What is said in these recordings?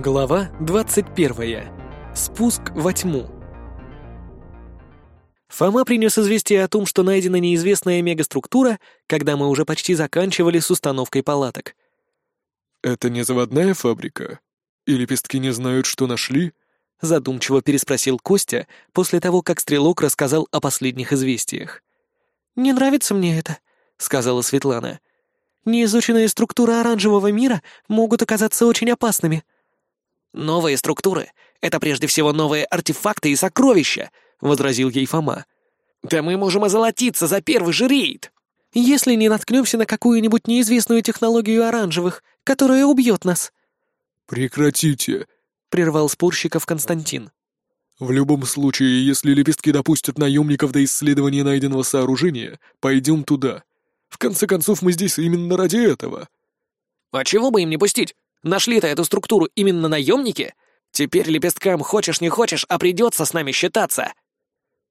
Глава 21. Спуск во тьму. Фома принес известие о том, что найдена неизвестная мегаструктура, когда мы уже почти заканчивали с установкой палаток. «Это не заводная фабрика? И лепестки не знают, что нашли?» Задумчиво переспросил Костя после того, как Стрелок рассказал о последних известиях. «Не нравится мне это», — сказала Светлана. «Неизученные структуры оранжевого мира могут оказаться очень опасными». «Новые структуры — это прежде всего новые артефакты и сокровища», — возразил ей Фома. «Да мы можем озолотиться за первый же рейд!» «Если не наткнемся на какую-нибудь неизвестную технологию оранжевых, которая убьет нас». «Прекратите», — прервал спорщиков Константин. «В любом случае, если лепестки допустят наемников до исследования найденного сооружения, пойдем туда. В конце концов, мы здесь именно ради этого». «А чего бы им не пустить? Нашли-то эту структуру именно наемники? Теперь лепесткам хочешь не хочешь, а придется с нами считаться».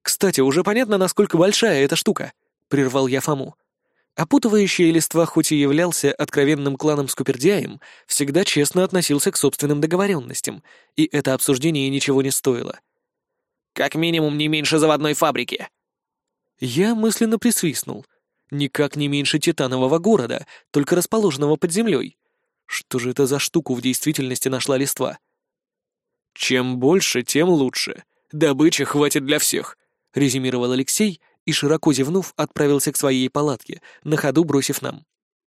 «Кстати, уже понятно, насколько большая эта штука», — прервал я Фому. Опутывающий листва хоть и являлся откровенным кланом Скупердяем, всегда честно относился к собственным договоренностям, и это обсуждение ничего не стоило. «Как минимум не меньше заводной фабрики». Я мысленно присвистнул. Никак не меньше титанового города, только расположенного под землей. Что же это за штуку в действительности нашла листва? «Чем больше, тем лучше. Добычи хватит для всех», — резюмировал Алексей и, широко зевнув, отправился к своей палатке, на ходу бросив нам.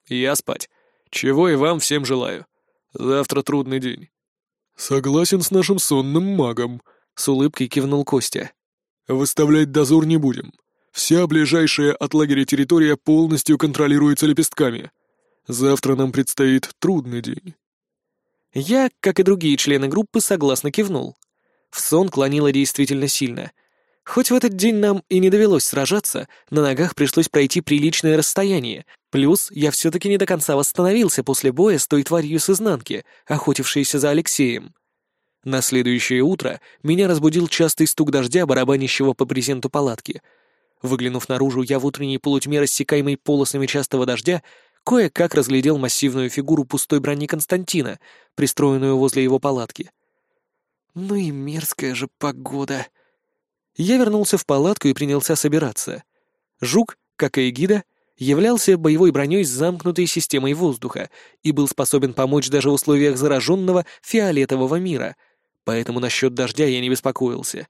«Я спать. Чего и вам всем желаю. Завтра трудный день». «Согласен с нашим сонным магом», — с улыбкой кивнул Костя. «Выставлять дозор не будем. Вся ближайшая от лагеря территория полностью контролируется лепестками. Завтра нам предстоит трудный день». Я, как и другие члены группы, согласно кивнул. В сон клонило действительно сильно. Хоть в этот день нам и не довелось сражаться, на ногах пришлось пройти приличное расстояние, плюс я все-таки не до конца восстановился после боя с той тварью с изнанки, охотившейся за Алексеем. На следующее утро меня разбудил частый стук дождя, барабанящего по брезенту палатки. Выглянув наружу, я в утренней полутьме, рассекаемой полосами частого дождя, кое-как разглядел массивную фигуру пустой брони Константина, пристроенную возле его палатки. Ну и мерзкая же погода. Я вернулся в палатку и принялся собираться. Жук, как и Эгида, являлся боевой броней с замкнутой системой воздуха и был способен помочь даже в условиях зараженного фиолетового мира, поэтому насчет дождя я не беспокоился.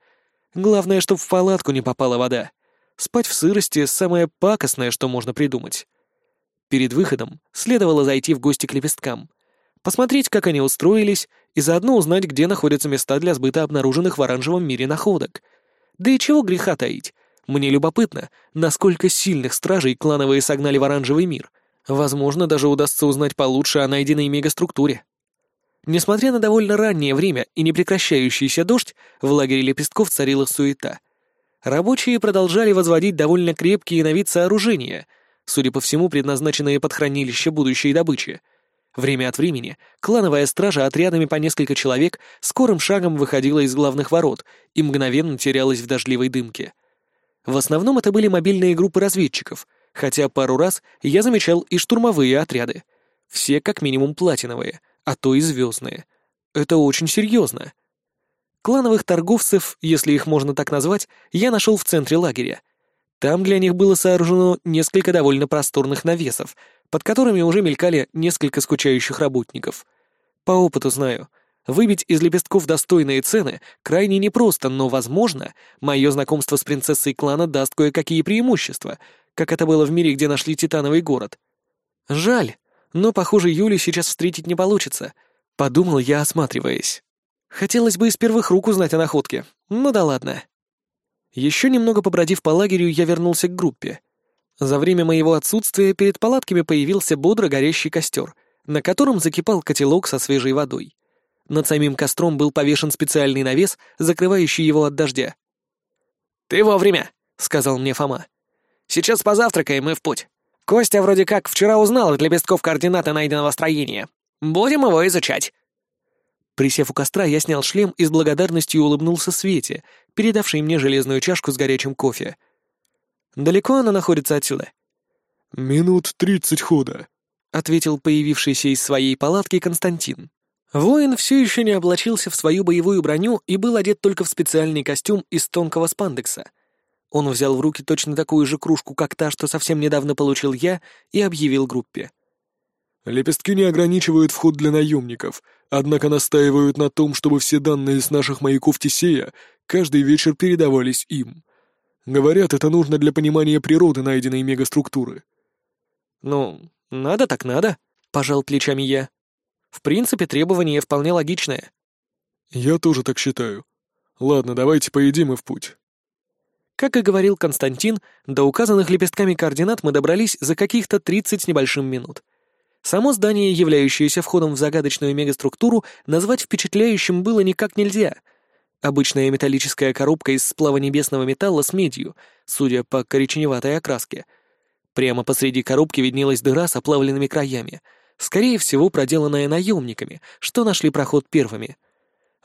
Главное, чтобы в палатку не попала вода. Спать в сырости — самое пакостное, что можно придумать. Перед выходом следовало зайти в гости к лепесткам, посмотреть, как они устроились, и заодно узнать, где находятся места для сбыта обнаруженных в оранжевом мире находок. Да и чего греха таить. Мне любопытно, насколько сильных стражей клановые согнали в оранжевый мир. Возможно, даже удастся узнать получше о найденной мегаструктуре. Несмотря на довольно раннее время и непрекращающийся дождь, в лагере лепестков царила суета. Рабочие продолжали возводить довольно крепкие на вид сооружения — судя по всему, предназначенные под хранилище будущей добычи. Время от времени клановая стража отрядами по несколько человек скорым шагом выходила из главных ворот и мгновенно терялась в дождливой дымке. В основном это были мобильные группы разведчиков, хотя пару раз я замечал и штурмовые отряды. Все как минимум платиновые, а то и звездные. Это очень серьезно. Клановых торговцев, если их можно так назвать, я нашел в центре лагеря — там для них было сооружено несколько довольно просторных навесов, под которыми уже мелькали несколько скучающих работников. По опыту знаю, выбить из лепестков достойные цены крайне непросто, но, возможно, мое знакомство с принцессой клана даст кое-какие преимущества, как это было в мире, где нашли Титановый город. Жаль, но, похоже, Юли сейчас встретить не получится, подумал я, осматриваясь. Хотелось бы из первых рук узнать о находке, ну да ладно. Еще немного побродив по лагерю, я вернулся к группе. За время моего отсутствия перед палатками появился бодро горящий костер, на котором закипал котелок со свежей водой. Над самим костром был повешен специальный навес, закрывающий его от дождя. «Ты вовремя», — сказал мне Фома. «Сейчас позавтракаем и в путь. Костя вроде как вчера узнал от лепестков координаты найденного строения. Будем его изучать». Присев у костра, я снял шлем и с благодарностью улыбнулся Свете, передавшей мне железную чашку с горячим кофе. «Далеко она находится отсюда?» «Минут тридцать хода», — ответил появившийся из своей палатки Константин. Воин все еще не облачился в свою боевую броню и был одет только в специальный костюм из тонкого спандекса. Он взял в руки точно такую же кружку, как та, что совсем недавно получил я, и объявил группе. «Лепестки не ограничивают вход для наемников, однако настаивают на том, чтобы все данные с наших маяков Тесея каждый вечер передавались им. Говорят, это нужно для понимания природы найденной мегаструктуры». «Ну, надо так надо», — пожал плечами я. «В принципе, требование вполне логичное». «Я тоже так считаю. Ладно, давайте поедим и в путь». Как и говорил Константин, до указанных лепестками координат мы добрались за каких-то 30 с небольшим минут. Само здание, являющееся входом в загадочную мегаструктуру, назвать впечатляющим было никак нельзя. Обычная металлическая коробка из сплава небесного металла с медью, судя по коричневатой окраске. Прямо посреди коробки виднелась дыра с оплавленными краями, скорее всего, проделанная наемниками, что нашли проход первыми —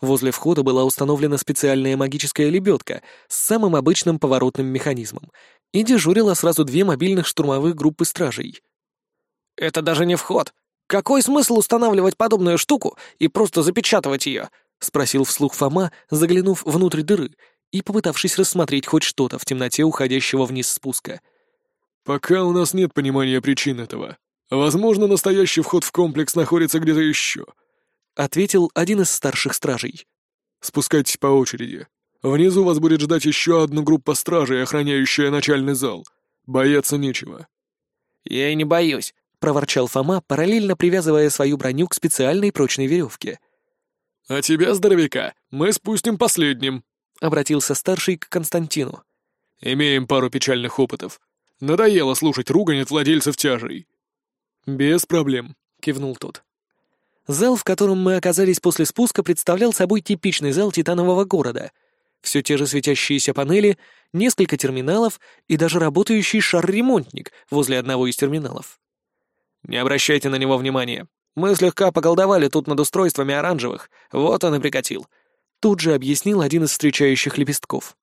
Возле входа была установлена специальная магическая лебедка с самым обычным поворотным механизмом, и дежурила сразу две мобильных штурмовых группы стражей. «Это даже не вход. Какой смысл устанавливать подобную штуку и просто запечатывать ее?» — спросил вслух Фома, заглянув внутрь дыры и попытавшись рассмотреть хоть что-то в темноте уходящего вниз спуска. «Пока у нас нет понимания причин этого. Возможно, настоящий вход в комплекс находится где-то еще», — ответил один из старших стражей. «Спускайтесь по очереди. Внизу вас будет ждать еще одна группа стражей, охраняющая начальный зал. Бояться нечего». «Я и не боюсь», — проворчал Фома, параллельно привязывая свою броню к специальной прочной веревке. «А тебя, здоровяка, мы спустим последним», — обратился старший к Константину. «Имеем пару печальных опытов. Надоело слушать ругань от владельцев тяжей». «Без проблем», — кивнул тот. Зал, в котором мы оказались после спуска, представлял собой типичный зал титанового города. Все те же светящиеся панели, несколько терминалов и даже работающий шар-ремонтник возле одного из терминалов. «Не обращайте на него внимания. Мы слегка поколдовали тут над устройствами оранжевых, вот он и прикатил», — тут же объяснил один из встречающих лепестков.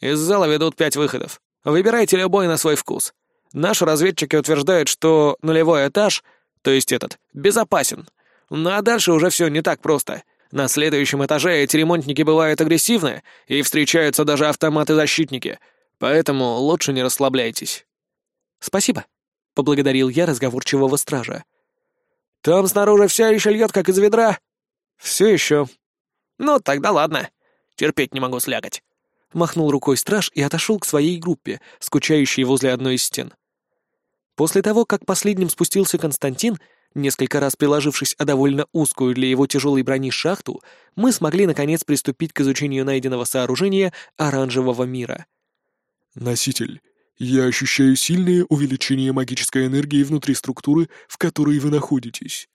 «Из зала ведут пять выходов. Выбирайте любой на свой вкус. Наши разведчики утверждают, что нулевой этаж, то есть этот, безопасен, ну а дальше уже все не так просто. На следующем этаже эти ремонтники бывают агрессивны, и встречаются даже автоматы-защитники. Поэтому лучше не расслабляйтесь. «Спасибо», — поблагодарил я разговорчивого стража. «Там снаружи все еще льет, как из ведра?» «Все еще». «Ну, тогда ладно. Терпеть не могу слягать». Махнул рукой страж и отошел к своей группе, скучающей возле одной из стен. После того, как последним спустился Константин, Несколько раз приложившись о довольно узкую для его тяжелой брони шахту, мы смогли наконец приступить к изучению найденного сооружения оранжевого мира. «Носитель, я ощущаю сильное увеличение магической энергии внутри структуры, в которой вы находитесь».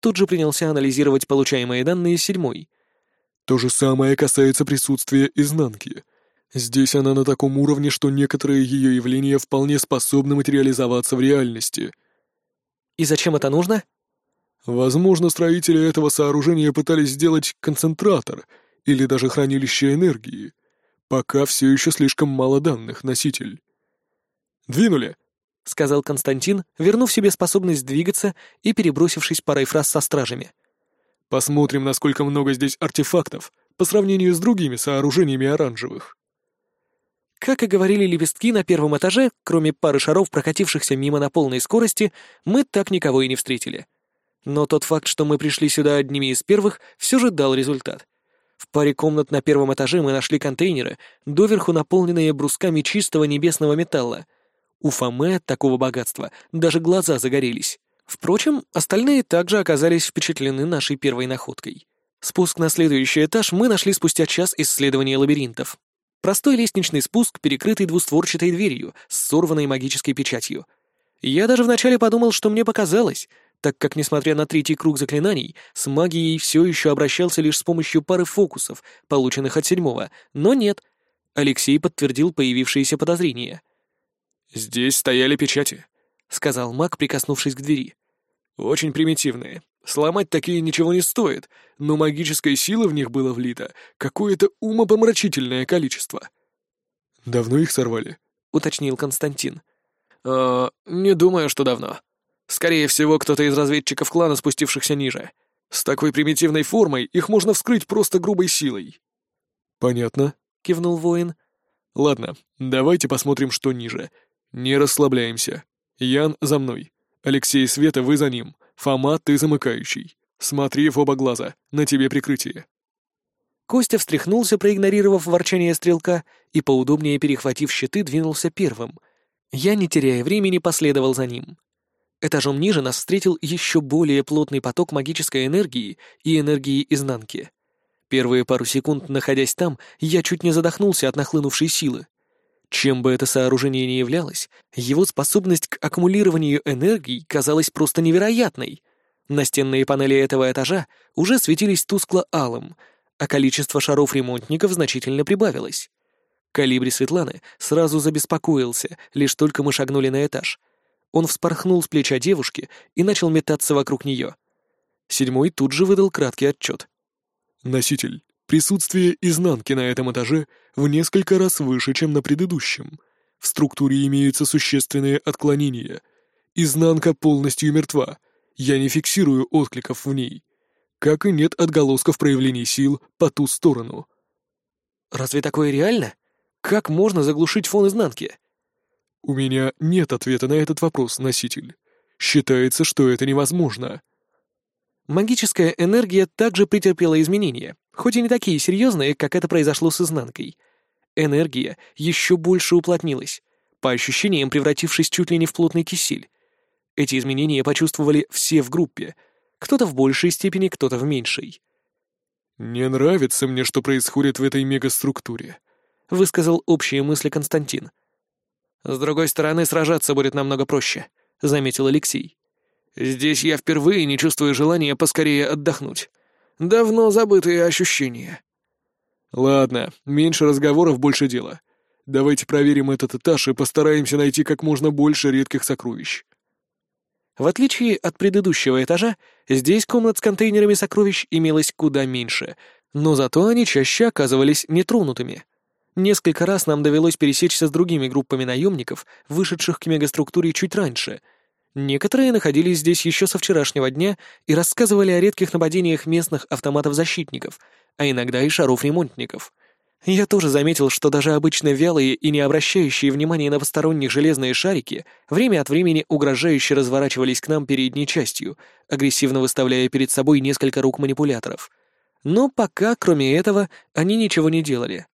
Тут же принялся анализировать получаемые данные седьмой. То же самое касается присутствия изнанки. Здесь она на таком уровне, что некоторые ее явления вполне способны материализоваться в реальности — и зачем это нужно? Возможно, строители этого сооружения пытались сделать концентратор или даже хранилище энергии. Пока все еще слишком мало данных, носитель. «Двинули!» — сказал Константин, вернув себе способность двигаться и перебросившись парой фраз со стражами. «Посмотрим, насколько много здесь артефактов по сравнению с другими сооружениями оранжевых». Как и говорили лепестки на первом этаже, кроме пары шаров, прокатившихся мимо на полной скорости, мы так никого и не встретили. Но тот факт, что мы пришли сюда одними из первых, все же дал результат. В паре комнат на первом этаже мы нашли контейнеры, доверху наполненные брусками чистого небесного металла. У Фомы от такого богатства даже глаза загорелись. Впрочем, остальные также оказались впечатлены нашей первой находкой. Спуск на следующий этаж мы нашли спустя час исследования лабиринтов. Простой лестничный спуск, перекрытый двустворчатой дверью с сорванной магической печатью. Я даже вначале подумал, что мне показалось, так как, несмотря на третий круг заклинаний, с магией все еще обращался лишь с помощью пары фокусов, полученных от седьмого, но нет. Алексей подтвердил появившиеся подозрения. «Здесь стояли печати», — сказал маг, прикоснувшись к двери. «Очень примитивные. Сломать такие ничего не стоит, но магической силы в них было влито какое-то умопомрачительное количество. «Давно их сорвали?» — уточнил Константин. «Э, не думаю, что давно. Скорее всего, кто-то из разведчиков клана, спустившихся ниже. С такой примитивной формой их можно вскрыть просто грубой силой». «Понятно», — кивнул воин. «Ладно, давайте посмотрим, что ниже. Не расслабляемся. Ян за мной. Алексей Света, вы за ним. Фома, ты замыкающий. Смотри в оба глаза, на тебе прикрытие». Костя встряхнулся, проигнорировав ворчание стрелка, и, поудобнее перехватив щиты, двинулся первым. Я, не теряя времени, последовал за ним. Этажом ниже нас встретил еще более плотный поток магической энергии и энергии изнанки. Первые пару секунд, находясь там, я чуть не задохнулся от нахлынувшей силы. Чем бы это сооружение ни являлось, его способность к аккумулированию энергии казалась просто невероятной. Настенные панели этого этажа уже светились тускло-алым, а количество шаров-ремонтников значительно прибавилось. Калибри Светланы сразу забеспокоился, лишь только мы шагнули на этаж. Он вспорхнул с плеча девушки и начал метаться вокруг нее. Седьмой тут же выдал краткий отчет. «Носитель, Присутствие изнанки на этом этаже в несколько раз выше, чем на предыдущем. В структуре имеются существенные отклонения. Изнанка полностью мертва. Я не фиксирую откликов в ней. Как и нет отголосков проявлений сил по ту сторону. Разве такое реально? Как можно заглушить фон изнанки? У меня нет ответа на этот вопрос, носитель. Считается, что это невозможно. Магическая энергия также претерпела изменения, хоть и не такие серьезные, как это произошло с изнанкой. Энергия еще больше уплотнилась, по ощущениям превратившись чуть ли не в плотный кисель. Эти изменения почувствовали все в группе, кто-то в большей степени, кто-то в меньшей. «Не нравится мне, что происходит в этой мегаструктуре», — высказал общие мысли Константин. «С другой стороны, сражаться будет намного проще», — заметил Алексей. «Здесь я впервые не чувствую желания поскорее отдохнуть. Давно забытые ощущения. Ладно, меньше разговоров, больше дела. Давайте проверим этот этаж и постараемся найти как можно больше редких сокровищ. В отличие от предыдущего этажа, здесь комнат с контейнерами сокровищ имелось куда меньше, но зато они чаще оказывались нетронутыми. Несколько раз нам довелось пересечься с другими группами наемников, вышедших к мегаструктуре чуть раньше — Некоторые находились здесь еще со вчерашнего дня и рассказывали о редких нападениях местных автоматов-защитников, а иногда и шаров-ремонтников. Я тоже заметил, что даже обычно вялые и не обращающие внимания на посторонних железные шарики время от времени угрожающе разворачивались к нам передней частью, агрессивно выставляя перед собой несколько рук манипуляторов. Но пока, кроме этого, они ничего не делали.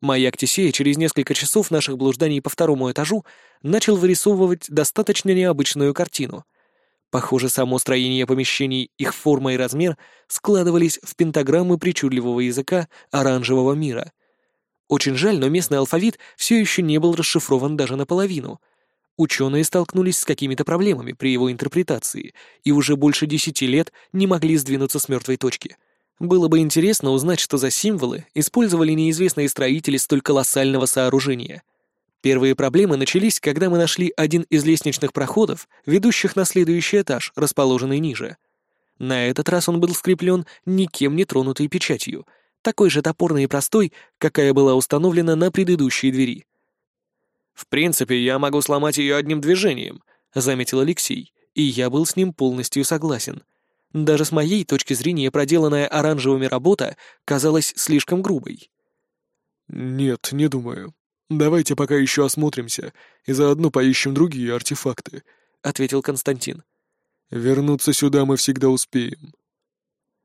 Маяк Тесея через несколько часов наших блужданий по второму этажу начал вырисовывать достаточно необычную картину. Похоже, само строение помещений, их форма и размер складывались в пентаграммы причудливого языка оранжевого мира. Очень жаль, но местный алфавит все еще не был расшифрован даже наполовину. Ученые столкнулись с какими-то проблемами при его интерпретации и уже больше десяти лет не могли сдвинуться с мертвой точки — было бы интересно узнать, что за символы использовали неизвестные строители столь колоссального сооружения. Первые проблемы начались, когда мы нашли один из лестничных проходов, ведущих на следующий этаж, расположенный ниже. На этот раз он был скреплен никем не тронутой печатью, такой же топорной и простой, какая была установлена на предыдущей двери. «В принципе, я могу сломать ее одним движением», — заметил Алексей, и я был с ним полностью согласен. Даже с моей точки зрения проделанная оранжевыми работа казалась слишком грубой. «Нет, не думаю. Давайте пока еще осмотримся и заодно поищем другие артефакты», — ответил Константин. «Вернуться сюда мы всегда успеем».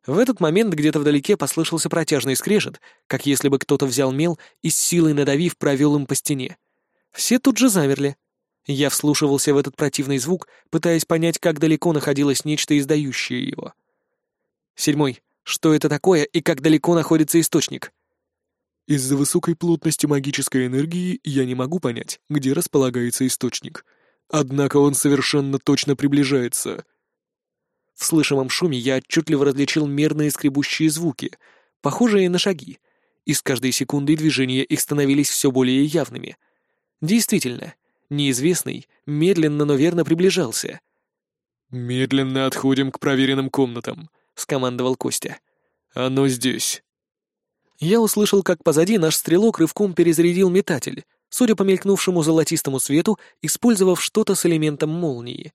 В этот момент где-то вдалеке послышался протяжный скрежет, как если бы кто-то взял мел и с силой надавив провел им по стене. Все тут же замерли. Я вслушивался в этот противный звук, пытаясь понять, как далеко находилось нечто, издающее его. Седьмой. Что это такое и как далеко находится источник? Из-за высокой плотности магической энергии я не могу понять, где располагается источник. Однако он совершенно точно приближается. В слышимом шуме я отчетливо различил мерные скребущие звуки, похожие на шаги, и с каждой секундой движения их становились все более явными. Действительно, Неизвестный медленно, но верно приближался. «Медленно отходим к проверенным комнатам», — скомандовал Костя. «Оно здесь». Я услышал, как позади наш стрелок рывком перезарядил метатель, судя по мелькнувшему золотистому свету, использовав что-то с элементом молнии.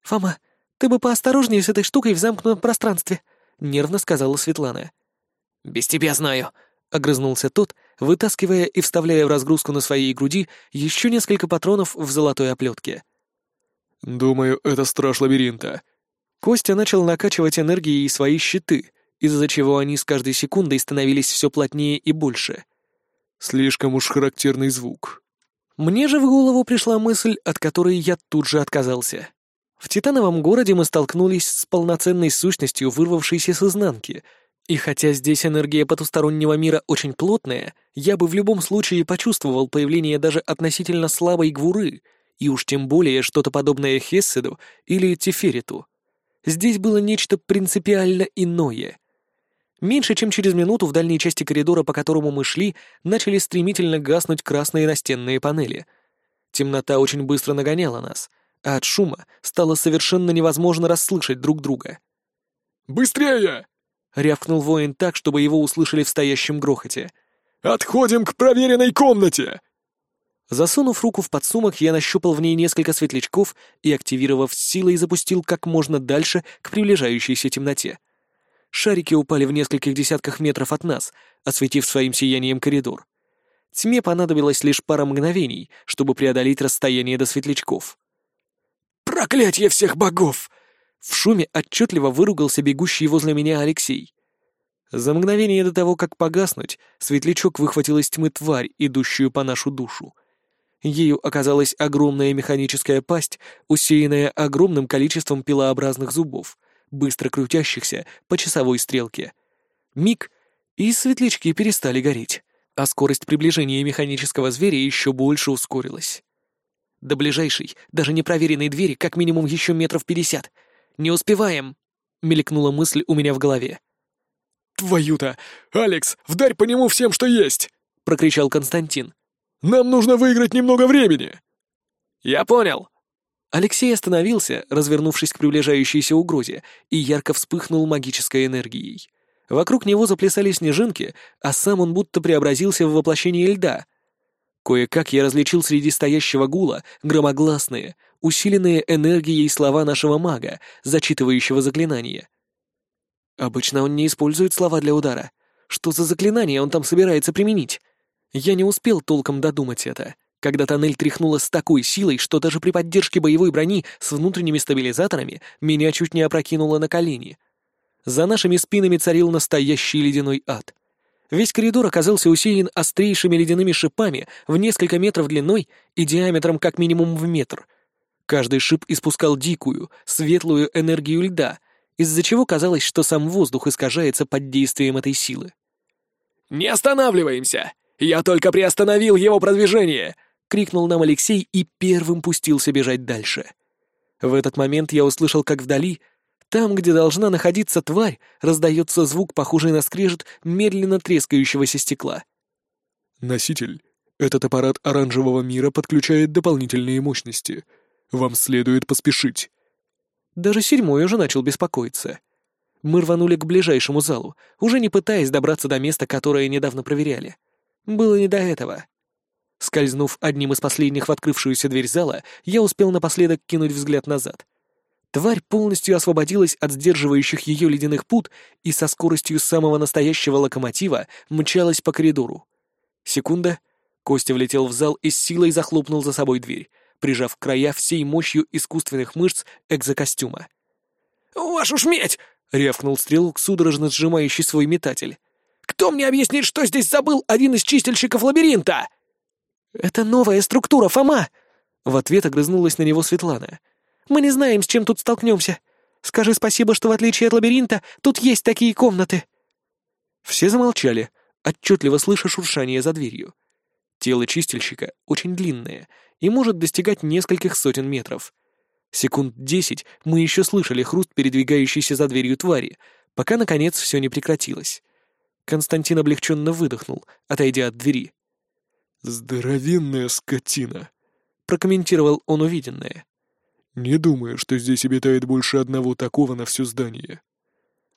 «Фома, «Ты бы поосторожнее с этой штукой в замкнутом пространстве», — нервно сказала Светлана. «Без тебя знаю», — огрызнулся тот, вытаскивая и вставляя в разгрузку на своей груди еще несколько патронов в золотой оплетке. «Думаю, это страж лабиринта». Костя начал накачивать энергией свои щиты, из-за чего они с каждой секундой становились все плотнее и больше. Слишком уж характерный звук. Мне же в голову пришла мысль, от которой я тут же отказался. В Титановом городе мы столкнулись с полноценной сущностью, вырвавшейся с изнанки, и хотя здесь энергия потустороннего мира очень плотная, я бы в любом случае почувствовал появление даже относительно слабой гвуры, и уж тем более что-то подобное Хесседу или Тефериту. Здесь было нечто принципиально иное. Меньше чем через минуту в дальней части коридора, по которому мы шли, начали стремительно гаснуть красные настенные панели. Темнота очень быстро нагоняла нас, а от шума стало совершенно невозможно расслышать друг друга. «Быстрее!» — рявкнул воин так, чтобы его услышали в стоящем грохоте. «Отходим к проверенной комнате!» Засунув руку в подсумок, я нащупал в ней несколько светлячков и, активировав силой, запустил как можно дальше к приближающейся темноте. Шарики упали в нескольких десятках метров от нас, осветив своим сиянием коридор. Тьме понадобилось лишь пара мгновений, чтобы преодолеть расстояние до светлячков. «Проклятье всех богов!» В шуме отчетливо выругался бегущий возле меня Алексей. За мгновение до того, как погаснуть, светлячок выхватил из тьмы тварь, идущую по нашу душу. Ею оказалась огромная механическая пасть, усеянная огромным количеством пилообразных зубов, быстро крутящихся по часовой стрелке. Миг, и светлячки перестали гореть, а скорость приближения механического зверя еще больше ускорилась. До ближайшей, даже непроверенной двери как минимум еще метров пятьдесят. Не успеваем!» — мелькнула мысль у меня в голове. «Твою-то! Алекс, вдарь по нему всем, что есть!» — прокричал Константин. «Нам нужно выиграть немного времени!» «Я понял!» Алексей остановился, развернувшись к приближающейся угрозе, и ярко вспыхнул магической энергией. Вокруг него заплясали снежинки, а сам он будто преобразился в воплощение льда. Кое-как я различил среди стоящего гула громогласные, усиленные энергией слова нашего мага, зачитывающего заклинание. Обычно он не использует слова для удара. Что за заклинание он там собирается применить? Я не успел толком додумать это, когда тоннель тряхнула с такой силой, что даже при поддержке боевой брони с внутренними стабилизаторами меня чуть не опрокинуло на колени. За нашими спинами царил настоящий ледяной ад. Весь коридор оказался усеян острейшими ледяными шипами в несколько метров длиной и диаметром как минимум в метр — Каждый шип испускал дикую, светлую энергию льда, из-за чего казалось, что сам воздух искажается под действием этой силы. «Не останавливаемся! Я только приостановил его продвижение!» — крикнул нам Алексей и первым пустился бежать дальше. В этот момент я услышал, как вдали, там, где должна находиться тварь, раздается звук, похожий на скрежет медленно трескающегося стекла. «Носитель, этот аппарат оранжевого мира подключает дополнительные мощности», вам следует поспешить». Даже седьмой уже начал беспокоиться. Мы рванули к ближайшему залу, уже не пытаясь добраться до места, которое недавно проверяли. Было не до этого. Скользнув одним из последних в открывшуюся дверь зала, я успел напоследок кинуть взгляд назад. Тварь полностью освободилась от сдерживающих ее ледяных пут и со скоростью самого настоящего локомотива мчалась по коридору. Секунда. Костя влетел в зал и с силой захлопнул за собой дверь, прижав края всей мощью искусственных мышц экзокостюма. «Вашу шметь!» — рявкнул стрелок, судорожно сжимающий свой метатель. «Кто мне объяснит, что здесь забыл один из чистильщиков лабиринта?» «Это новая структура, Фома!» В ответ огрызнулась на него Светлана. «Мы не знаем, с чем тут столкнемся. Скажи спасибо, что в отличие от лабиринта, тут есть такие комнаты». Все замолчали, отчетливо слыша шуршание за дверью. Тело чистильщика очень длинное и может достигать нескольких сотен метров. Секунд десять мы еще слышали хруст передвигающейся за дверью твари, пока, наконец, все не прекратилось. Константин облегченно выдохнул, отойдя от двери. «Здоровенная скотина», — прокомментировал он увиденное. «Не думаю, что здесь обитает больше одного такого на все здание».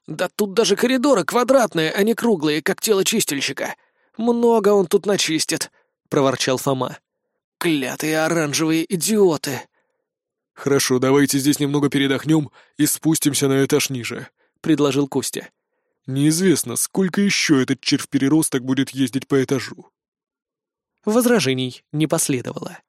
«Да тут даже коридоры квадратные, а не круглые, как тело чистильщика. Много он тут начистит», — проворчал Фома. Клятые оранжевые идиоты!» «Хорошо, давайте здесь немного передохнем и спустимся на этаж ниже», — предложил Костя. «Неизвестно, сколько еще этот червь-переросток будет ездить по этажу». Возражений не последовало.